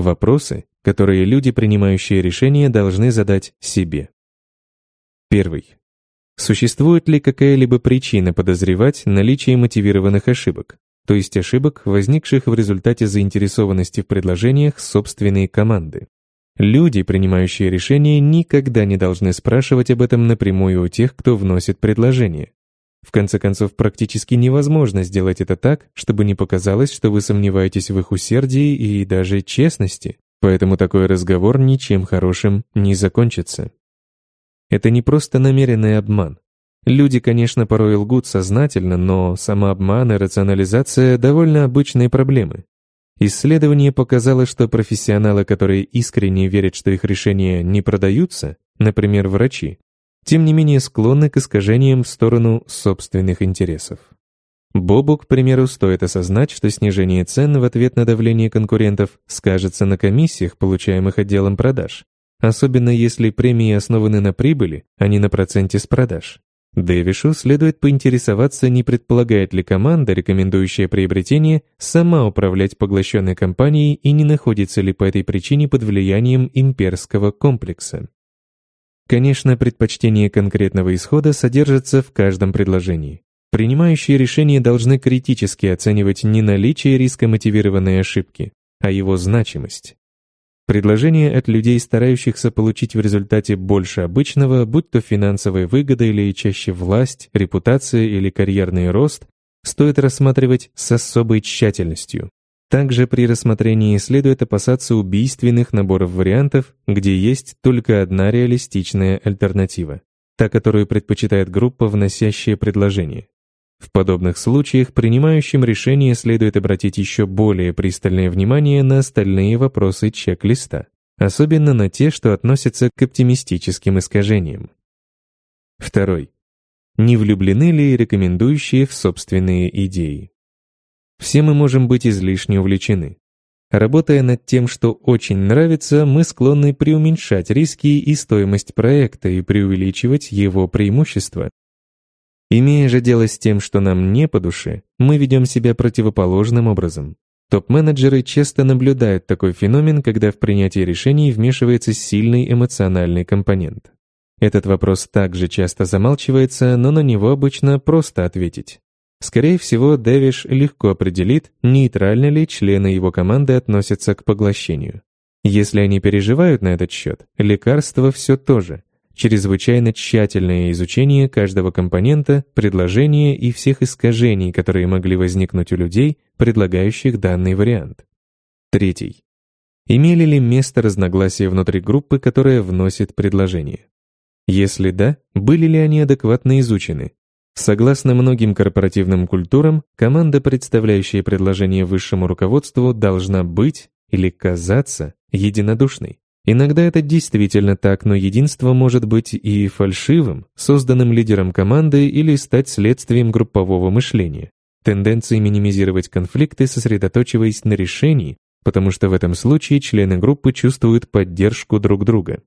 Вопросы, которые люди, принимающие решения, должны задать себе. Первый. Существует ли какая-либо причина подозревать наличие мотивированных ошибок, то есть ошибок, возникших в результате заинтересованности в предложениях собственной команды? Люди, принимающие решения, никогда не должны спрашивать об этом напрямую у тех, кто вносит предложение. В конце концов, практически невозможно сделать это так, чтобы не показалось, что вы сомневаетесь в их усердии и даже честности. Поэтому такой разговор ничем хорошим не закончится. Это не просто намеренный обман. Люди, конечно, порой лгут сознательно, но самообман и рационализация – довольно обычные проблемы. Исследование показало, что профессионалы, которые искренне верят, что их решения не продаются, например, врачи, тем не менее склонны к искажениям в сторону собственных интересов. Бобу, к примеру, стоит осознать, что снижение цен в ответ на давление конкурентов скажется на комиссиях, получаемых отделом продаж, особенно если премии основаны на прибыли, а не на проценте с продаж. Дэвишу следует поинтересоваться, не предполагает ли команда, рекомендующая приобретение, сама управлять поглощенной компанией и не находится ли по этой причине под влиянием имперского комплекса. Конечно, предпочтение конкретного исхода содержится в каждом предложении. Принимающие решения должны критически оценивать не наличие риска мотивированной ошибки, а его значимость. Предложения от людей, старающихся получить в результате больше обычного, будь то финансовая выгода или чаще власть, репутация или карьерный рост, стоит рассматривать с особой тщательностью. Также при рассмотрении следует опасаться убийственных наборов вариантов, где есть только одна реалистичная альтернатива, та, которую предпочитает группа, вносящая предложение. В подобных случаях принимающим решение следует обратить еще более пристальное внимание на остальные вопросы чек-листа, особенно на те, что относятся к оптимистическим искажениям. Второй. Не влюблены ли рекомендующие в собственные идеи? Все мы можем быть излишне увлечены. Работая над тем, что очень нравится, мы склонны преуменьшать риски и стоимость проекта и преувеличивать его преимущества. Имея же дело с тем, что нам не по душе, мы ведем себя противоположным образом. Топ-менеджеры часто наблюдают такой феномен, когда в принятии решений вмешивается сильный эмоциональный компонент. Этот вопрос также часто замалчивается, но на него обычно просто ответить. Скорее всего, Дэвиш легко определит, нейтрально ли члены его команды относятся к поглощению. Если они переживают на этот счет, лекарство все то же. Чрезвычайно тщательное изучение каждого компонента, предложения и всех искажений, которые могли возникнуть у людей, предлагающих данный вариант. Третий. Имели ли место разногласия внутри группы, которая вносит предложение? Если да, были ли они адекватно изучены, Согласно многим корпоративным культурам, команда, представляющая предложение высшему руководству, должна быть или казаться единодушной. Иногда это действительно так, но единство может быть и фальшивым, созданным лидером команды или стать следствием группового мышления. Тенденции минимизировать конфликты, сосредоточиваясь на решении, потому что в этом случае члены группы чувствуют поддержку друг друга.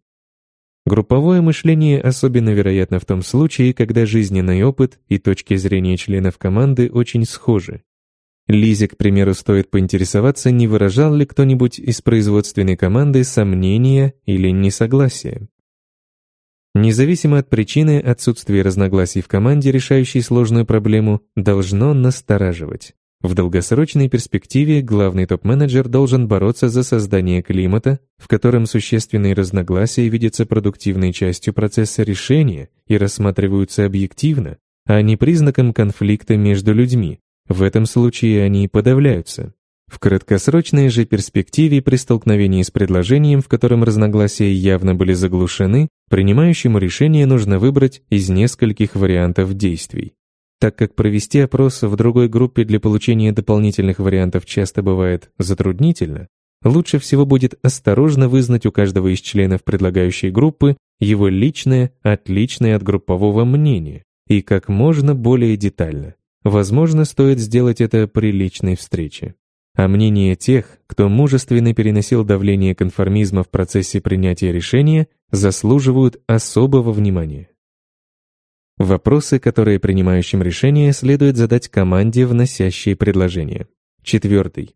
Групповое мышление особенно вероятно в том случае, когда жизненный опыт и точки зрения членов команды очень схожи. Лизе, к примеру, стоит поинтересоваться, не выражал ли кто-нибудь из производственной команды сомнения или несогласия. Независимо от причины, отсутствие разногласий в команде, решающей сложную проблему, должно настораживать. В долгосрочной перспективе главный топ-менеджер должен бороться за создание климата, в котором существенные разногласия видятся продуктивной частью процесса решения и рассматриваются объективно, а не признаком конфликта между людьми. В этом случае они подавляются. В краткосрочной же перспективе при столкновении с предложением, в котором разногласия явно были заглушены, принимающему решение нужно выбрать из нескольких вариантов действий так как провести опрос в другой группе для получения дополнительных вариантов часто бывает затруднительно, лучше всего будет осторожно вызнать у каждого из членов предлагающей группы его личное, отличное от группового мнения и как можно более детально. Возможно, стоит сделать это при личной встрече. А мнение тех, кто мужественно переносил давление конформизма в процессе принятия решения, заслуживают особого внимания. Вопросы, которые принимающим решение следует задать команде, вносящей предложение. Четвертый.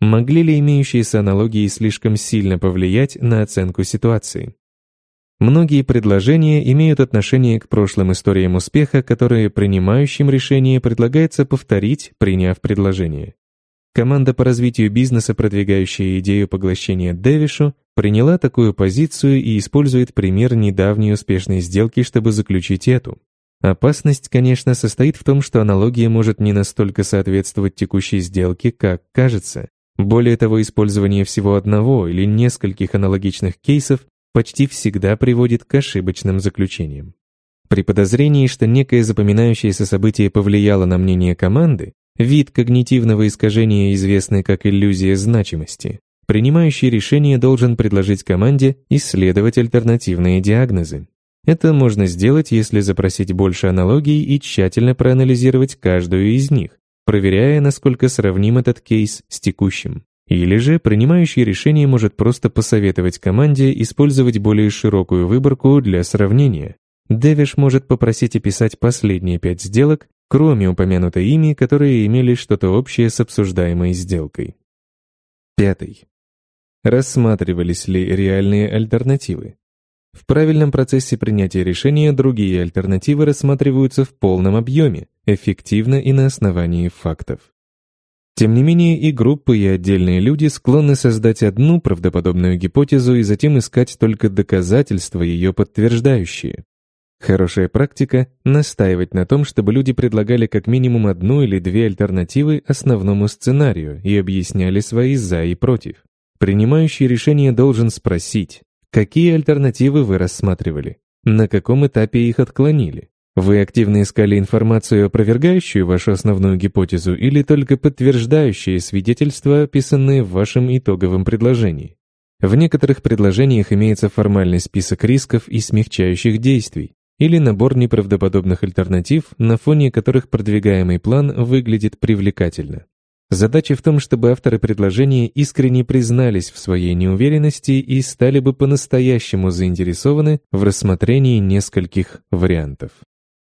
Могли ли имеющиеся аналогии слишком сильно повлиять на оценку ситуации? Многие предложения имеют отношение к прошлым историям успеха, которые принимающим решение предлагается повторить, приняв предложение. Команда по развитию бизнеса, продвигающая идею поглощения Дэвишу, приняла такую позицию и использует пример недавней успешной сделки, чтобы заключить эту. Опасность, конечно, состоит в том, что аналогия может не настолько соответствовать текущей сделке, как кажется. Более того, использование всего одного или нескольких аналогичных кейсов почти всегда приводит к ошибочным заключениям. При подозрении, что некое запоминающееся событие повлияло на мнение команды, вид когнитивного искажения, известный как иллюзия значимости, принимающий решение должен предложить команде исследовать альтернативные диагнозы. Это можно сделать, если запросить больше аналогий и тщательно проанализировать каждую из них, проверяя, насколько сравним этот кейс с текущим. Или же принимающий решение может просто посоветовать команде использовать более широкую выборку для сравнения. Дэвиш может попросить описать последние пять сделок, кроме упомянутой ими, которые имели что-то общее с обсуждаемой сделкой. Пятый рассматривались ли реальные альтернативы. В правильном процессе принятия решения другие альтернативы рассматриваются в полном объеме, эффективно и на основании фактов. Тем не менее, и группы, и отдельные люди склонны создать одну правдоподобную гипотезу и затем искать только доказательства, ее подтверждающие. Хорошая практика — настаивать на том, чтобы люди предлагали как минимум одну или две альтернативы основному сценарию и объясняли свои «за» и «против». Принимающий решение должен спросить, какие альтернативы вы рассматривали, на каком этапе их отклонили. Вы активно искали информацию, опровергающую вашу основную гипотезу или только подтверждающие свидетельства, описанные в вашем итоговом предложении. В некоторых предложениях имеется формальный список рисков и смягчающих действий, или набор неправдоподобных альтернатив, на фоне которых продвигаемый план выглядит привлекательно. Задача в том, чтобы авторы предложения искренне признались в своей неуверенности и стали бы по-настоящему заинтересованы в рассмотрении нескольких вариантов.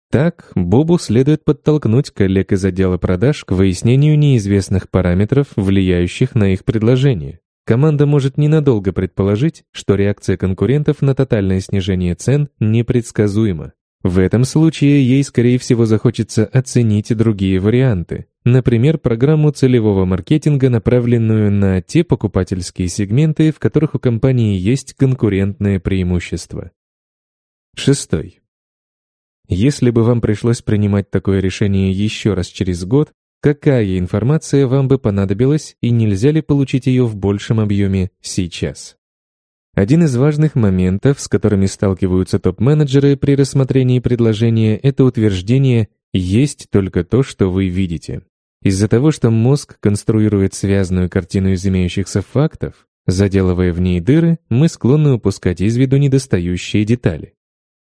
Так, Бобу следует подтолкнуть коллег из отдела продаж к выяснению неизвестных параметров, влияющих на их предложение. Команда может ненадолго предположить, что реакция конкурентов на тотальное снижение цен непредсказуема, в этом случае ей, скорее всего, захочется оценить другие варианты, например, программу целевого маркетинга, направленную на те покупательские сегменты, в которых у компании есть конкурентное преимущество. Шестой. Если бы вам пришлось принимать такое решение еще раз через год, какая информация вам бы понадобилась и нельзя ли получить ее в большем объеме сейчас? Один из важных моментов, с которыми сталкиваются топ-менеджеры при рассмотрении предложения, это утверждение «есть только то, что вы видите». Из-за того, что мозг конструирует связанную картину из имеющихся фактов, заделывая в ней дыры, мы склонны упускать из виду недостающие детали.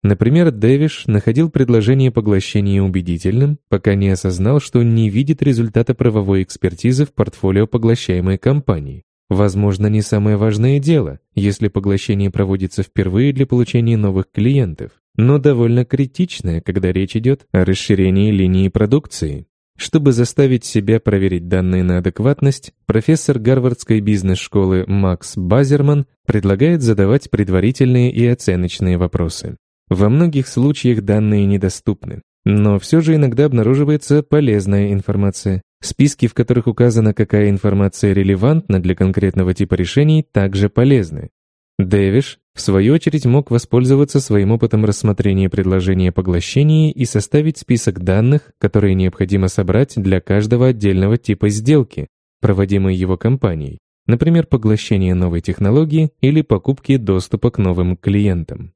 Например, Дэвиш находил предложение поглощения убедительным, пока не осознал, что не видит результата правовой экспертизы в портфолио поглощаемой компании. Возможно, не самое важное дело, если поглощение проводится впервые для получения новых клиентов, но довольно критичное, когда речь идет о расширении линии продукции. Чтобы заставить себя проверить данные на адекватность, профессор Гарвардской бизнес-школы Макс Базерман предлагает задавать предварительные и оценочные вопросы. Во многих случаях данные недоступны, но все же иногда обнаруживается полезная информация. Списки, в которых указана, какая информация релевантна для конкретного типа решений, также полезны. Дэвиш, в свою очередь, мог воспользоваться своим опытом рассмотрения предложения поглощений и составить список данных, которые необходимо собрать для каждого отдельного типа сделки, проводимой его компанией, например, поглощение новой технологии или покупки доступа к новым клиентам.